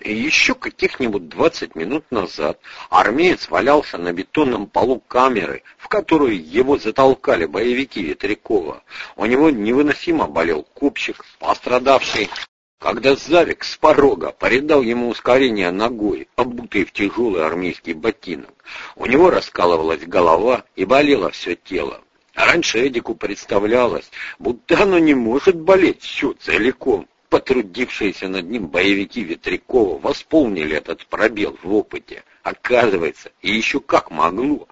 Еще каких-нибудь двадцать минут назад армеец валялся на бетонном полу камеры, в которую его затолкали боевики Ветрякова. У него невыносимо болел купчик, пострадавший когда Завик с порога порядал ему ускорение ногой, обутый в тяжелый армейский ботинок, у него раскалывалась голова и болело все тело. Раньше Эдику представлялось, будто оно не может болеть все целиком. Потрудившиеся над ним боевики Ветрякова восполнили этот пробел в опыте. Оказывается, и еще как могло.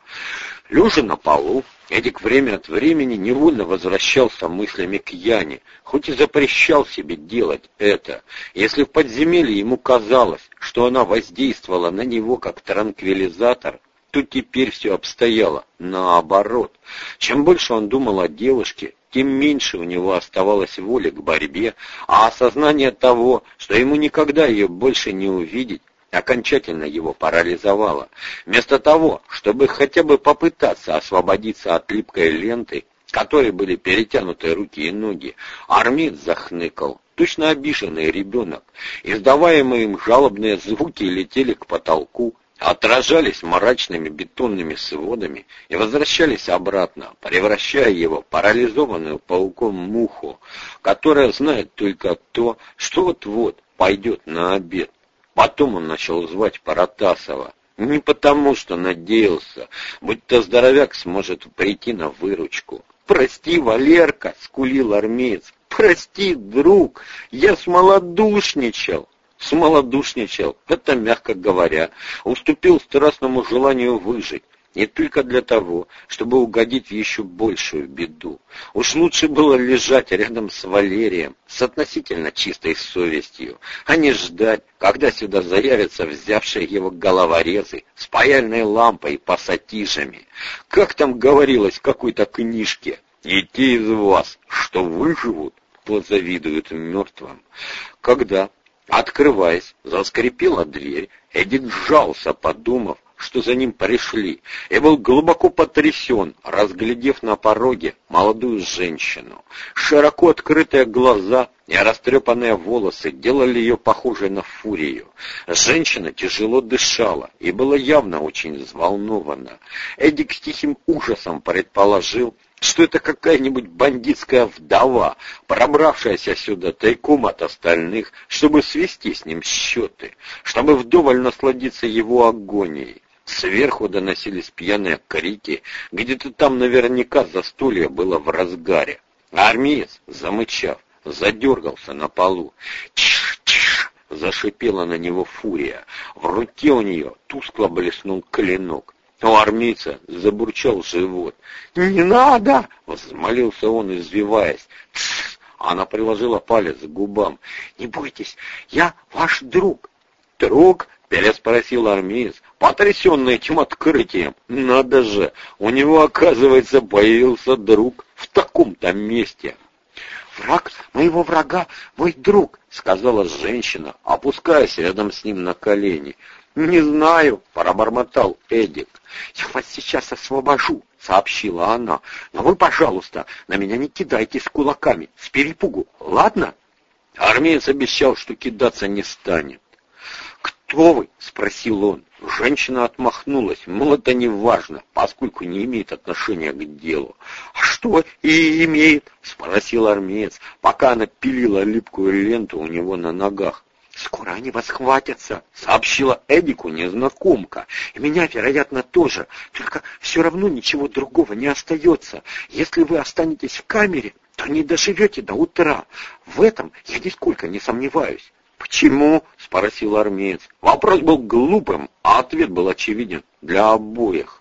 Лежа на полу, Эдик время от времени невольно возвращался мыслями к Яне, хоть и запрещал себе делать это. Если в подземелье ему казалось, что она воздействовала на него как транквилизатор, то теперь все обстояло наоборот. Чем больше он думал о девушке, тем меньше у него оставалось воли к борьбе, а осознание того, что ему никогда ее больше не увидеть, окончательно его парализовало. Вместо того, чтобы хотя бы попытаться освободиться от липкой ленты, которой были перетянуты руки и ноги, Армид захныкал, точно обиженный ребенок. Издаваемые им жалобные звуки летели к потолку, отражались мрачными бетонными сводами и возвращались обратно, превращая его в парализованную пауком муху, которая знает только то, что вот-вот пойдет на обед. Потом он начал звать Паратасова. Не потому, что надеялся, будто здоровяк сможет прийти на выручку. «Прости, Валерка!» — скулил армеец. «Прости, друг! Я смолодушничал!» Смолодушничал, это мягко говоря, уступил страстному желанию выжить, не только для того, чтобы угодить в еще большую беду. Уж лучше было лежать рядом с Валерием, с относительно чистой совестью, а не ждать, когда сюда заявятся взявшие его головорезы с паяльной лампой и пассатижами. Как там говорилось в какой-то книжке, «И те из вас, что выживут, позавидуют мертвым». Когда, открываясь, заскрипела дверь, Эдик сжался, подумав, что за ним пришли, и был глубоко потрясен, разглядев на пороге молодую женщину. Широко открытые глаза и растрепанные волосы делали ее похожей на фурию. Женщина тяжело дышала и была явно очень взволнована. Эдик с тихим ужасом предположил, что это какая-нибудь бандитская вдова, пробравшаяся сюда тайком от остальных, чтобы свести с ним счеты, чтобы вдоволь насладиться его агонией. Сверху доносились пьяные крики, где-то там наверняка застолье было в разгаре. А армеец, замычав, задергался на полу. «Тише, тише!» — зашипела на него фурия. В руке у нее тускло блеснул клинок. У армейца забурчал живот. «Не надо!» — взмолился он, извиваясь. «Тссс!» — она приложила палец к губам. «Не бойтесь, я ваш друг». «Друг?» — переспросил армеец, потрясенный этим открытием. «Надо же! У него, оказывается, появился друг в таком-то месте!» «Враг моего врага — мой друг», — сказала женщина, опускаясь рядом с ним на колени. «Не знаю», — пробормотал Эдик. «Я вас сейчас освобожу», — сообщила она. «Но вы, пожалуйста, на меня не кидайте с кулаками, с перепугу, ладно?» Армеец обещал, что кидаться не станет. «Кто вы?» — спросил он. Женщина отмахнулась, мол, это не важно, поскольку не имеет отношения к делу. «А что и имеет?» — спросил армеец, пока она пилила липкую ленту у него на ногах. «Скоро они вас хватятся», — сообщила Эдику незнакомка. «И меня, вероятно, тоже. Только все равно ничего другого не остается. Если вы останетесь в камере, то не доживете до утра. В этом я нисколько не сомневаюсь. «Почему?» — спросил армеец. Вопрос был глупым, а ответ был очевиден для обоих.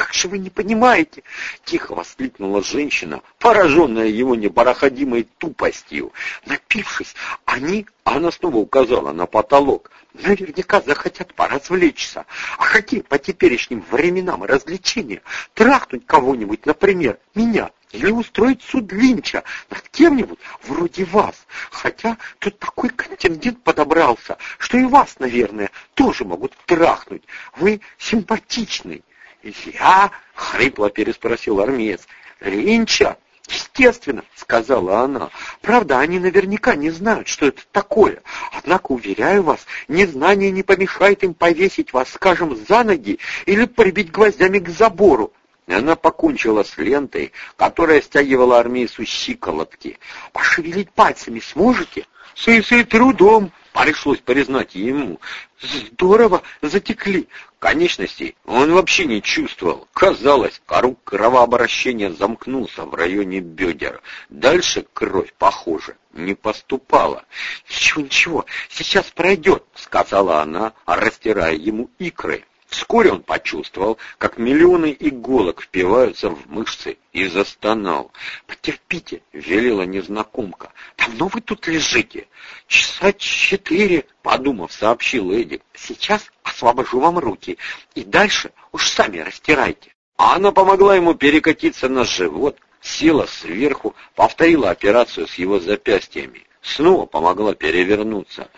«Как же вы не понимаете?» — тихо воскликнула женщина, пораженная его непроходимой тупостью. Напившись, они, она снова указала на потолок, наверняка захотят поразвлечься. А какие по теперешним временам развлечения? Трахнуть кого-нибудь, например, меня, или устроить суд Линча над кем-нибудь вроде вас. Хотя тут такой контингент подобрался, что и вас, наверное, тоже могут трахнуть. Вы симпатичный. «Я?» — хрипло переспросил армеец. «Линча? Естественно, сказала она. Правда, они наверняка не знают, что это такое. Однако, уверяю вас, незнание не помешает им повесить вас, скажем, за ноги или прибить гвоздями к забору. Она покончила с лентой, которая стягивала армейцу щиколотки. «Пошевелить пальцами сможете?» «С, с трудом», Пришлось признать ему. Здорово затекли. Конечностей он вообще не чувствовал. Казалось, круг кровообращения замкнулся в районе бедер. Дальше кровь, похоже, не поступала. «Ничего, ничего, сейчас пройдет», — сказала она, растирая ему икры. Вскоре он почувствовал, как миллионы иголок впиваются в мышцы и застонал. «Потерпите», — велела незнакомка. «Давно вы тут лежите?» «Часа четыре», — подумав, сообщил Эдик. «Сейчас освобожу вам руки, и дальше уж сами растирайте». Она помогла ему перекатиться на живот, села сверху, повторила операцию с его запястьями. Снова помогла перевернуться.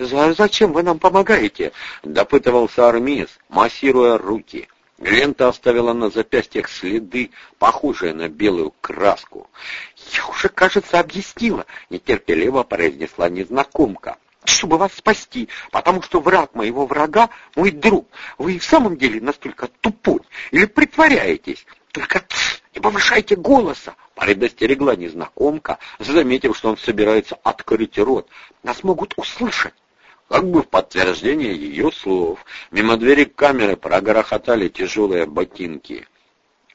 «Зачем вы нам помогаете?» — допытывался армеец, массируя руки. Лента оставила на запястьях следы, похожие на белую краску. «Я уже, кажется, объяснила», — нетерпеливо произнесла незнакомка. «Чтобы вас спасти, потому что враг моего врага — мой друг. Вы и в самом деле настолько тупой или притворяетесь? Только не повышайте голоса, предостерегла незнакомка, заметив, что он собирается открыть рот. Нас могут услышать. Как бы в подтверждение ее слов, мимо двери камеры прогрохотали тяжелые ботинки.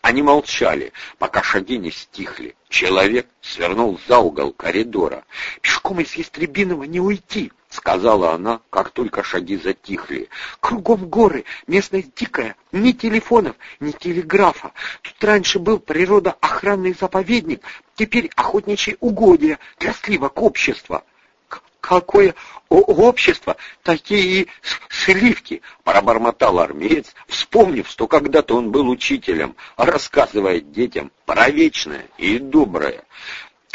Они молчали, пока шаги не стихли. Человек свернул за угол коридора. «Пешком из Ястребиного не уйти!» — сказала она, как только шаги затихли. «Кругом горы, местность дикая, ни телефонов, ни телеграфа. Тут раньше был природоохранный заповедник, теперь охотничьи угодья для сливок общества» какое общество, такие сливки, пробормотал армеец, вспомнив, что когда-то он был учителем, рассказывая детям про вечное и доброе.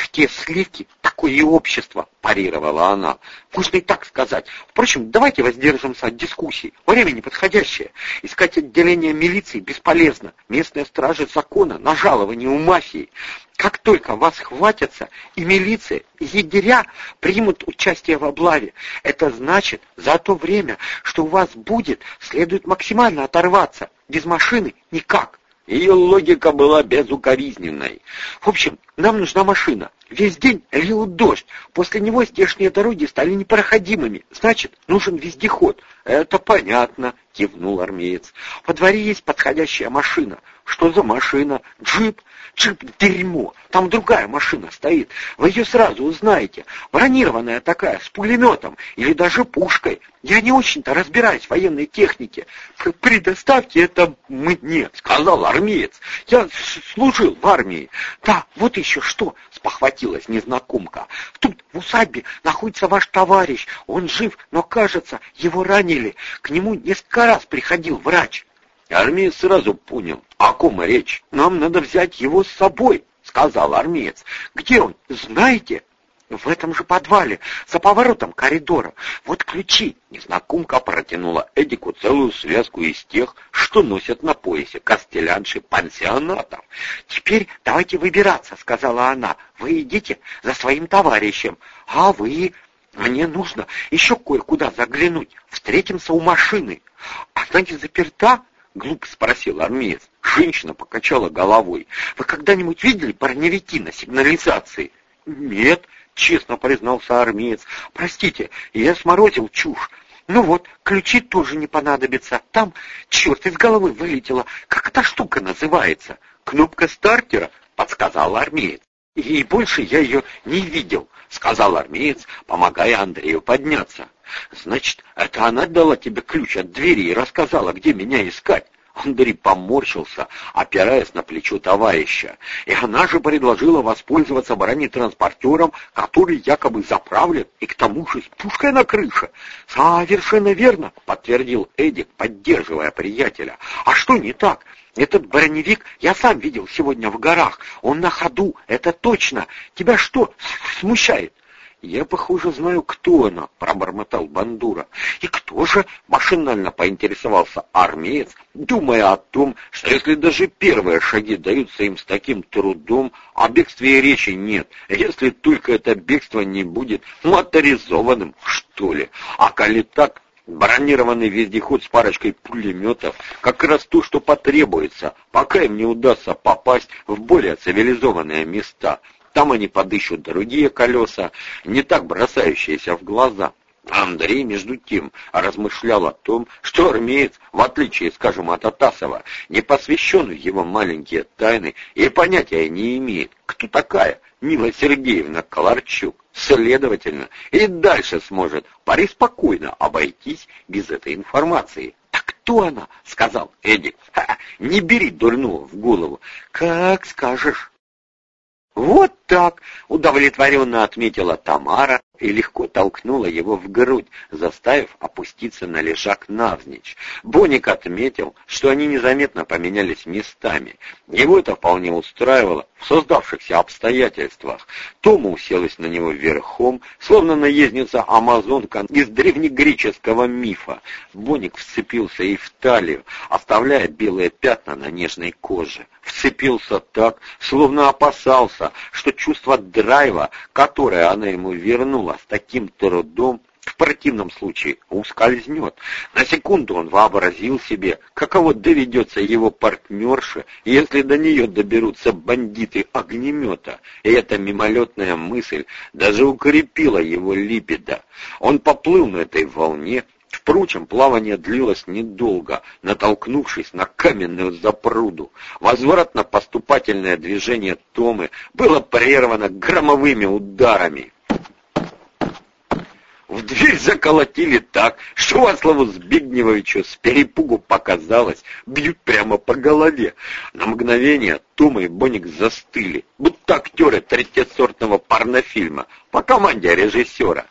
Какие сливки, такое и общество, парировала она. Можно и так сказать. Впрочем, давайте воздержимся от дискуссий. Время неподходящее. Искать отделение милиции бесполезно. Местные стражи закона на жалование у мафии. Как только вас хватятся, и милиция, и егеря примут участие в облаве, это значит, за то время, что у вас будет, следует максимально оторваться. Без машины никак. Ее логика была безукоризненной. В общем, нам нужна машина. Весь день лил дождь. После него здешние дороги стали непроходимыми. Значит, нужен вездеход. Это понятно, кивнул армеец. Во дворе есть подходящая машина. Что за машина? Джип? Джип дерьмо. Там другая машина стоит. Вы ее сразу узнаете. Бронированная такая, с пулеметом или даже пушкой. Я не очень-то разбираюсь в военной технике. Предоставьте это мне, сказал армеец. Я служил в армии. Да, вот еще что, спохватилась незнакомка. Тут в усадьбе находится ваш товарищ. Он жив, но, кажется, его ранили. К нему несколько раз приходил врач. Армеец сразу понял, о ком речь. Нам надо взять его с собой, сказал армеец. Где он, знаете? В этом же подвале, за поворотом коридора. Вот ключи. Незнакомка протянула Эдику целую связку из тех, что носят на поясе костелянши пансионатов. «Теперь давайте выбираться», — сказала она. «Вы идите за своим товарищем, а вы...» «Мне нужно еще кое-куда заглянуть. Встретимся у машины. Она не заперта?» — глупо спросил армеец. Женщина покачала головой. «Вы когда-нибудь видели броневики на сигнализации?» «Нет», — честно признался армеец. «Простите, я сморозил чушь. Ну вот, ключи тоже не понадобятся. Там, черт, из головы вылетело. Как эта штука называется? Кнопка стартера?» — подсказал армеец. «И больше я ее не видел», — сказал армеец, помогая Андрею подняться. Значит, это она дала тебе ключ от двери и рассказала, где меня искать. Андрей поморщился, опираясь на плечо товарища. И она же предложила воспользоваться бронетранспортером, который якобы заправлен, и к тому же с пушкой на крыше. «Совершенно верно», — подтвердил Эдик, поддерживая приятеля. «А что не так? Этот броневик я сам видел сегодня в горах. Он на ходу, это точно. Тебя что смущает?» «Я, похоже, знаю, кто она», — пробормотал Бандура. «И кто же?» — машинально поинтересовался армеец, думая о том, что если даже первые шаги даются им с таким трудом, о бегстве и речи нет, если только это бегство не будет моторизованным, что ли. А коли так, Бронированный вездеход с парочкой пулеметов — как раз то, что потребуется, пока им не удастся попасть в более цивилизованные места. Там они подыщут другие колеса, не так бросающиеся в глаза. Андрей, между тем, размышлял о том, что армеец, в отличие, скажем, от Атасова, не посвящен в его маленькие тайны и понятия не имеет, кто такая Нила Сергеевна Коларчук. Следовательно, и дальше сможет спокойно обойтись без этой информации. «Так кто она?» — сказал Эдик. «Не бери дурного в голову. Как скажешь». «Вот так!» — удовлетворенно отметила Тамара и легко толкнула его в грудь, заставив опуститься на лежак навзничь. Боник отметил, что они незаметно поменялись местами. Его это вполне устраивало в создавшихся обстоятельствах. Тома уселась на него верхом, словно наездница-амазонка из древнегреческого мифа. Боник вцепился ей в талию, оставляя белые пятна на нежной коже. Вцепился так, словно опасался, что чувство драйва, которое она ему вернула с таким трудом, в противном случае ускользнет. На секунду он вообразил себе, каково доведется его партнерше, если до нее доберутся бандиты огнемета, и эта мимолетная мысль даже укрепила его либидо. Он поплыл на этой волне, Впрочем, плавание длилось недолго, натолкнувшись на каменную запруду. Возвратно-поступательное движение Томы было прервано громовыми ударами. В дверь заколотили так, что Ваславу Збигневовичу с перепугу показалось, бьют прямо по голове. На мгновение Тома и Боник застыли, будто актеры третьесортного порнофильма по команде режиссера.